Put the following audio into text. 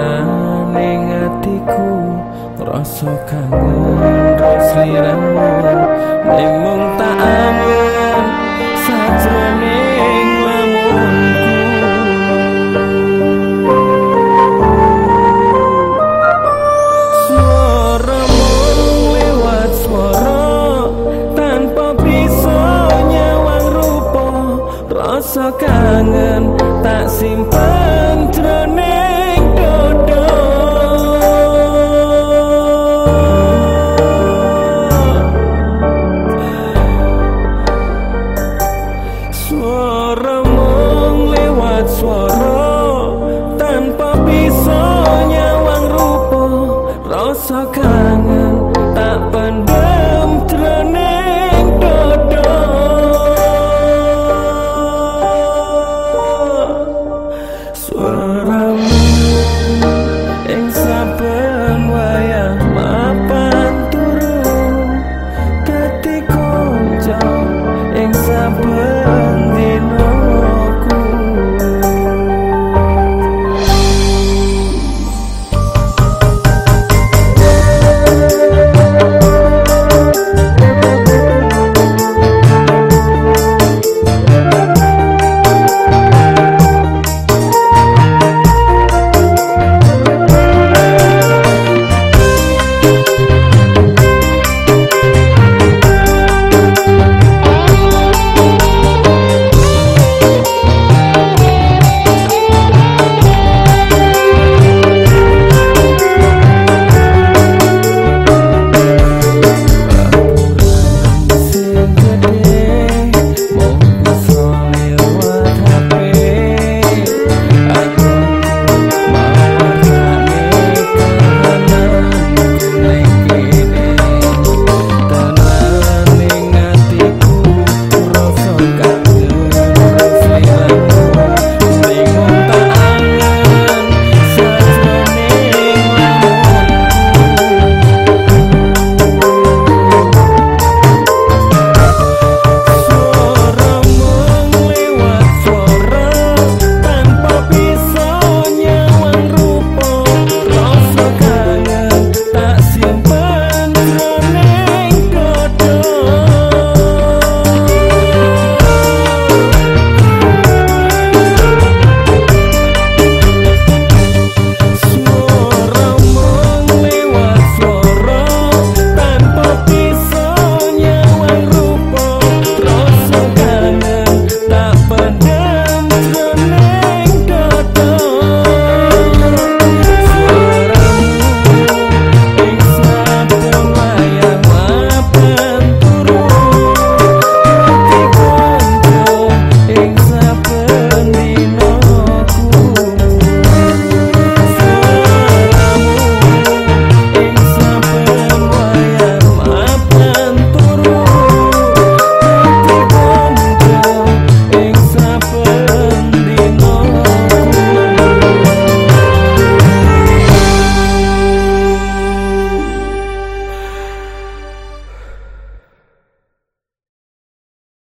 Naning atiku Rasa kangen Rasliramu Memang tak aman Sajroning Rasa kangen tak simpan jernih Lord. Sampai